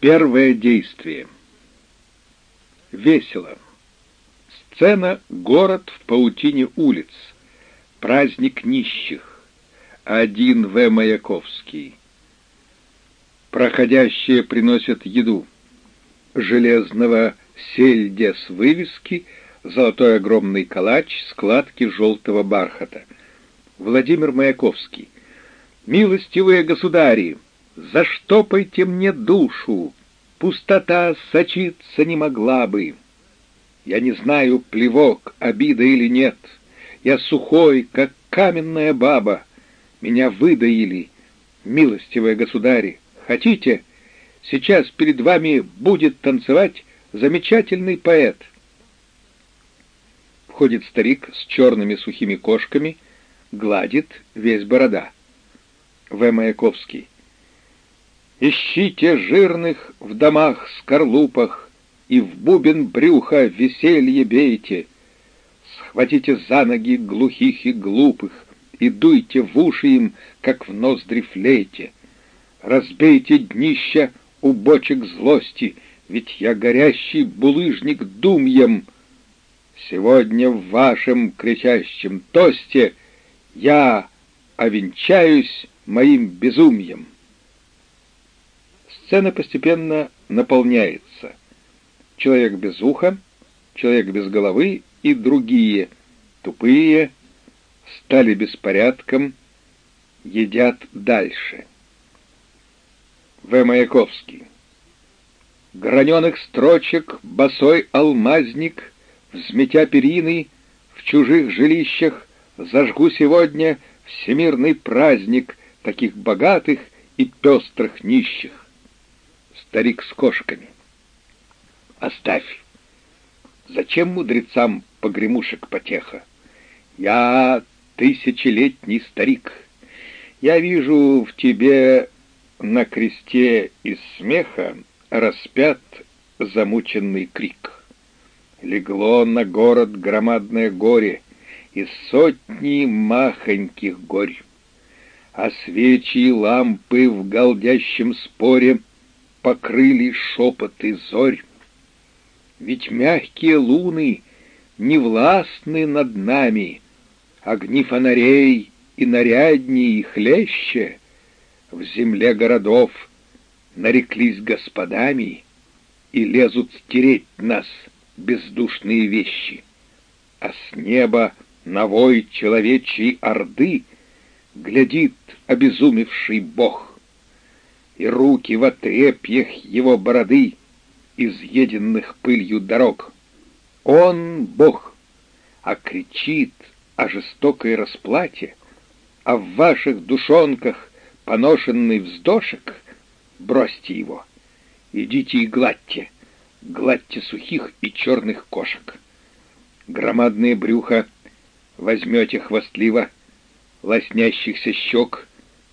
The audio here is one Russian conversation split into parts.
Первое действие. Весело. Сцена «Город в паутине улиц». Праздник нищих. Один В. Маяковский. Проходящие приносят еду. Железного сельдя с вывески, золотой огромный калач, складки желтого бархата. Владимир Маяковский. «Милостивые государи!» Заштопайте мне душу, пустота сочиться не могла бы. Я не знаю, плевок, обида или нет. Я сухой, как каменная баба. Меня выдаили, милостивые государи. Хотите? Сейчас перед вами будет танцевать замечательный поэт. Входит старик с черными сухими кошками, гладит весь борода. В. Маяковский. Ищите жирных в домах-скорлупах, И в бубен брюха веселье бейте. Схватите за ноги глухих и глупых И дуйте в уши им, как в ноздри флейте. Разбейте днища у бочек злости, Ведь я горящий булыжник думьем. Сегодня в вашем кричащем тосте Я овенчаюсь моим безумием. Сцена постепенно наполняется. Человек без уха, человек без головы и другие, тупые, стали беспорядком, едят дальше. В. Маяковский. Граненых строчек босой алмазник, взметя перины, в чужих жилищах зажгу сегодня всемирный праздник таких богатых и пестрых нищих старик с кошками. Оставь. Зачем мудрецам погремушек потеха? Я тысячелетний старик. Я вижу в тебе на кресте из смеха распят замученный крик. Легло на город громадное горе из сотни махоньких горь. А свечи и лампы в голдящем споре — покрыли шепоты зорь. Ведь мягкие луны не властны над нами, Огни фонарей и нарядней и хлеще В земле городов нареклись господами И лезут стереть нас бездушные вещи. А с неба на вой человечьей орды Глядит обезумевший бог и руки в отрепьях его бороды, изъеденных пылью дорог. Он — Бог, а кричит о жестокой расплате, а в ваших душонках поношенный вздошек, бросьте его, идите и гладьте, гладьте сухих и черных кошек. Громадные брюха возьмете хвастливо, лоснящихся щек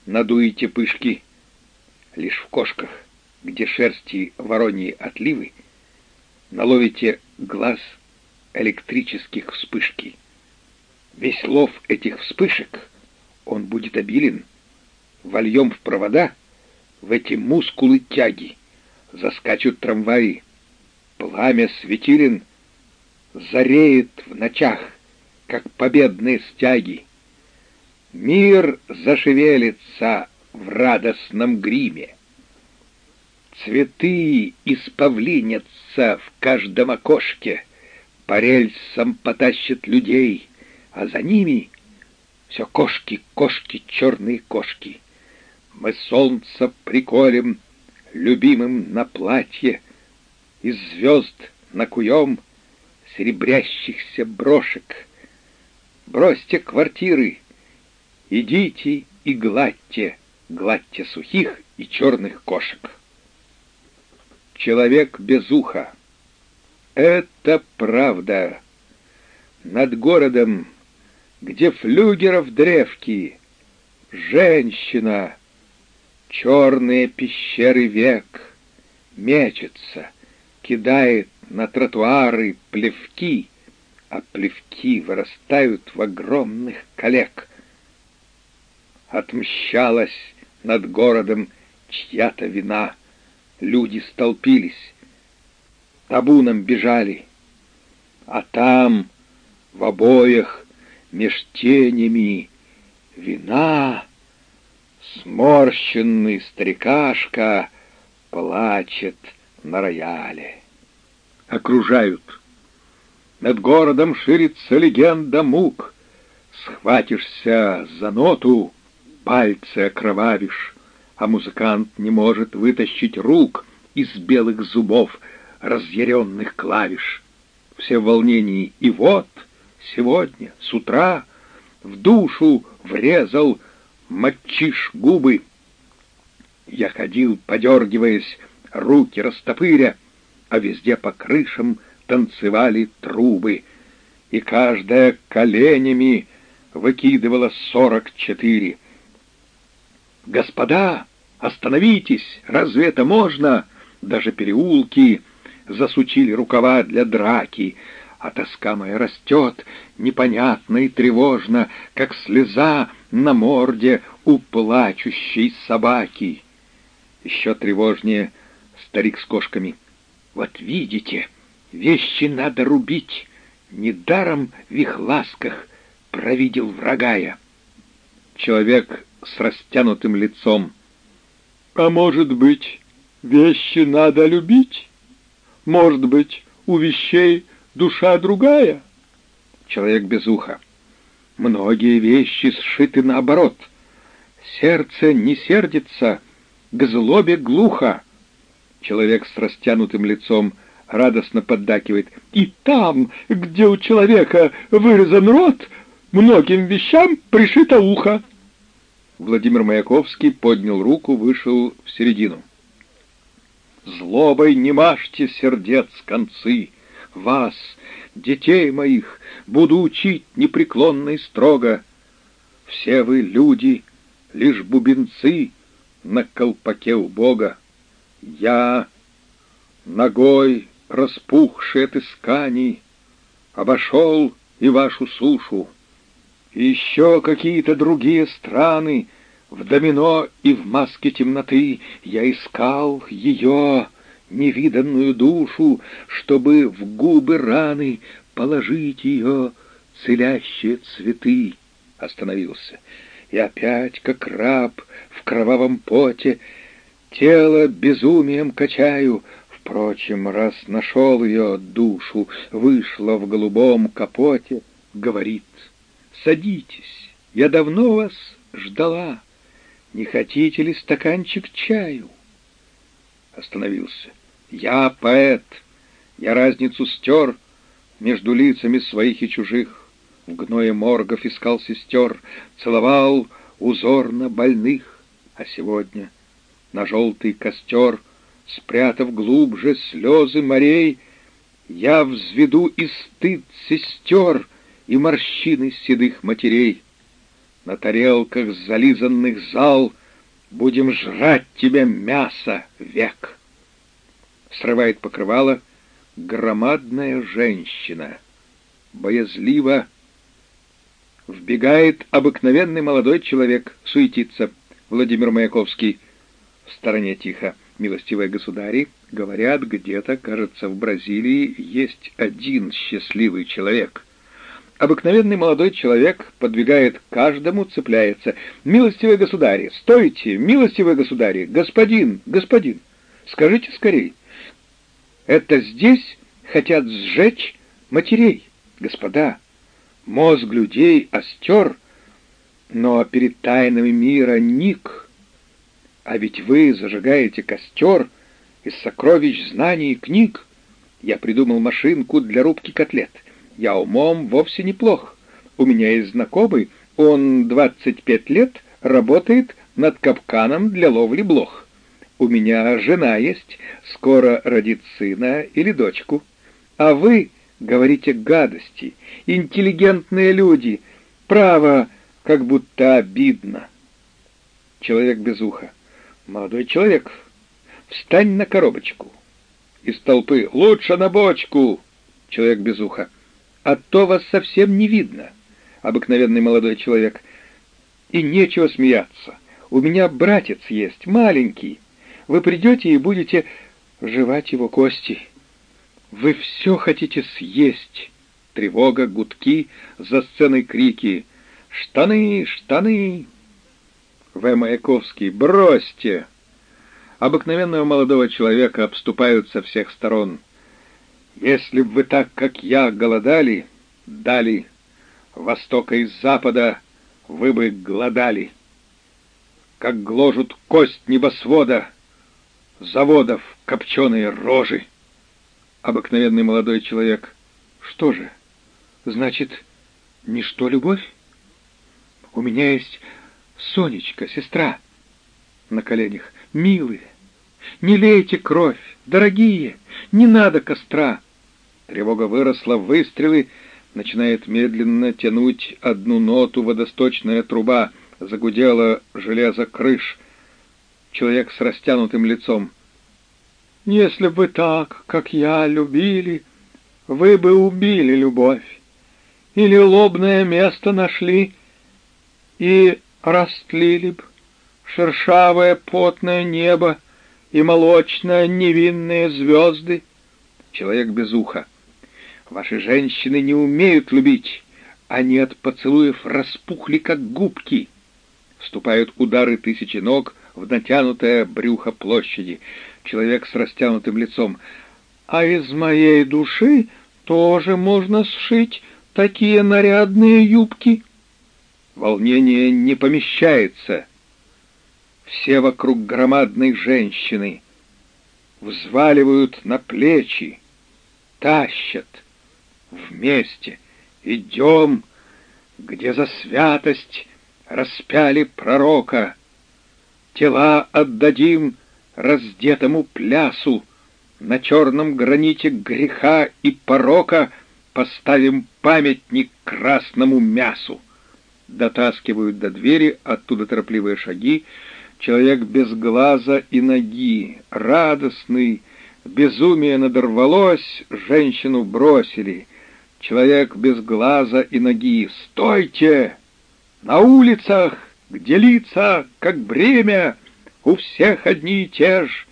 надуете пышки — лишь в кошках, где шерсти вороньи отливы, наловите глаз электрических вспышки. Весь лов этих вспышек, он будет обилен, вольем в провода, в эти мускулы тяги, заскачут трамваи, пламя светилен зареет в ночах, как победные стяги. Мир зашевелится в радостном гриме. Цветы исповлинятся в каждом окошке, По рельсам потащат людей, а за ними все кошки, кошки, черные кошки. Мы солнце приколем любимым на платье, Из звезд накуем серебрящихся брошек. Бросьте квартиры, идите и гладьте, гладьте сухих и черных кошек. Человек без уха. Это правда. Над городом, где флюгеров древки, женщина, черные пещеры век, мечется, кидает на тротуары плевки, а плевки вырастают в огромных коллег. Отмщалась над городом чья-то вина. люди столпились, табуном бежали, а там в обоях меж тенями вина сморщенный старикашка плачет на рояле. Окружают. Над городом ширится легенда мук. Схватишься за ноту, пальцы окровавишь, а музыкант не может вытащить рук из белых зубов разъяренных клавиш. Все в волнении, и вот сегодня, с утра, в душу врезал мочишь губы. Я ходил, подергиваясь, руки растопыря, а везде по крышам танцевали трубы, и каждая коленями выкидывала сорок четыре. «Господа, остановитесь! Разве это можно?» Даже переулки засучили рукава для драки, а тоска моя растет непонятно и тревожно, как слеза на морде у плачущей собаки. Еще тревожнее старик с кошками. Вот видите, вещи надо рубить, недаром в их ласках провидел врагая. Человек с растянутым лицом. А может быть, вещи надо любить? Может быть, у вещей душа другая? Человек без уха. Многие вещи сшиты наоборот. Сердце не сердится, к злобе глухо. Человек с растянутым лицом радостно поддакивает. И там, где у человека вырезан рот, многим вещам пришито ухо. Владимир Маяковский поднял руку, вышел в середину. Злобой не мажьте сердец концы, вас, детей моих, буду учить непреклонно и строго. Все вы люди, лишь бубенцы на колпаке у Бога. Я, ногой распухший от исканий, обошел и вашу сушу. Еще какие-то другие страны, в домино и в маске темноты я искал ее, невиданную душу, чтобы в губы раны положить ее целящие цветы. Остановился. И опять, как раб в кровавом поте, тело безумием качаю. Впрочем, раз нашел ее душу, вышла в голубом капоте, говорит, «Садитесь, я давно вас ждала. Не хотите ли стаканчик чаю?» Остановился. «Я поэт, я разницу стер, — между лицами своих и чужих. В гное моргов искал сестер, целовал узорно больных, а сегодня на желтый костер, спрятав глубже слезы морей, я взведу и стыд сестер и морщины седых матерей. На тарелках зализанных зал будем жрать тебя мясо век. Срывает покрывало — громадная женщина. Боязливо вбегает обыкновенный молодой человек, суетится. Владимир Маяковский. В стороне тихо. Милостивые государи, говорят, где-то, кажется, в Бразилии есть один счастливый человек. Обыкновенный молодой человек подвигает каждому, цепляется. «Милостивые государи, стойте! Милостивые государи! Господин! Господин! Скажите скорей!» Это здесь хотят сжечь матерей, господа. Мозг людей остер, но перед тайнами мира ник. А ведь вы зажигаете костер из сокровищ знаний и книг. Я придумал машинку для рубки котлет. Я умом вовсе неплох. У меня есть знакомый, он 25 лет работает над капканом для ловли блох. У меня жена есть, скоро родит сына или дочку. А вы говорите гадости, интеллигентные люди, право, как будто обидно. Человек без уха. Молодой человек, встань на коробочку. Из толпы лучше на бочку. Человек без уха. А то вас совсем не видно. Обыкновенный молодой человек. И нечего смеяться. У меня братец есть, маленький. вы придете и будете жевать его кости. Вы все хотите съесть. Тревога, гудки, за сценой крики. «Штаны! Штаны!» В. Маяковский. «Бросьте!» Обыкновенного молодого человека обступают со всех сторон. «Если б вы так, как я, голодали, дали, востока и запада вы бы голодали, как гложут кость небосвода, заводов копченые рожи». Обыкновенный молодой человек. «Что же? Значит, ничто любовь? У меня есть Сонечка, сестра, на коленях. Милые, не лейте кровь, дорогие, не надо костра. Тревога выросла, выстрелы, начинает медленно тянуть одну ноту водосточная труба, загудела железо крыш. Человек с растянутым лицом. «Если бы так, как я, любили, вы бы убили любовь, или лобное место нашли и растлили б шершавое потное небо и молочное невинные звезды. Человек без уха. Ваши женщины не умеют любить. Они от поцелуев распухли, как губки. Вступают удары тысячи ног в натянутое брюхо площади. Человек с растянутым лицом. А из моей души тоже можно сшить такие нарядные юбки. Волнение не помещается. Все вокруг громадной женщины взваливают на плечи, тащат вместе. Идем, где за святость распяли пророка. Тела отдадим раздетому плясу, на черном граните греха и порока поставим памятник красному мясу дотаскивают до двери, оттуда торопливые шаги. Человек без глаза и ноги, радостный, безумие надорвалось, женщину бросили. Человек без глаза и ноги. «Стойте! На улицах, где лица, как бремя, у всех одни и те ж.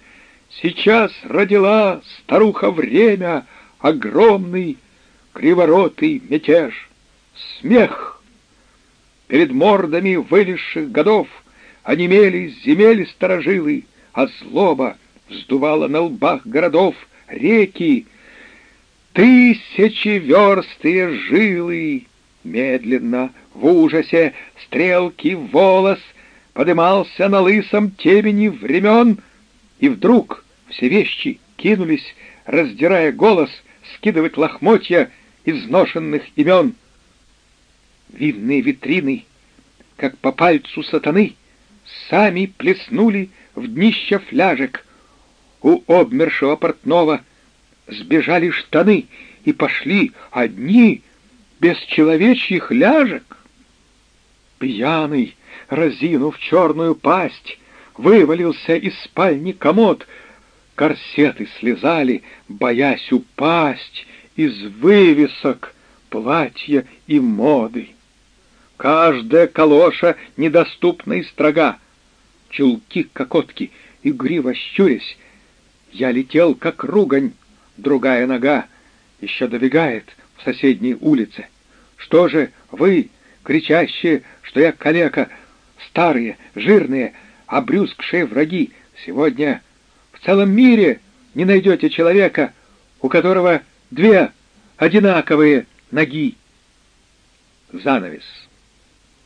Сейчас родила старуха время, огромный, криворотый мятеж. Смех!» Перед мордами вылезших годов онемели земель сторожилы, а злоба вздувала на лбах городов реки. Тысячи верстые жилы, медленно, в ужасе, стрелки волос. Подымался на лысом темени времен, и вдруг все вещи кинулись, раздирая голос, скидывать лохмотья изношенных имен — Винные витрины, как по пальцу сатаны, Сами плеснули в днище фляжек. У обмершего портного сбежали штаны И пошли одни, без человечьих ляжек. Пьяный, разинув черную пасть, Вывалился из спальни комод. Корсеты слезали, боясь упасть Из вывесок платья и моды. Каждая калоша недоступна и строга. Чулки кокотки, игриво щурясь, я летел, как ругань, другая нога еще добегает в соседней улице. Что же вы, кричащие, что я калека, старые, жирные, обрюзгшие враги, сегодня в целом мире не найдете человека, у которого две одинаковые ноги. Занавес.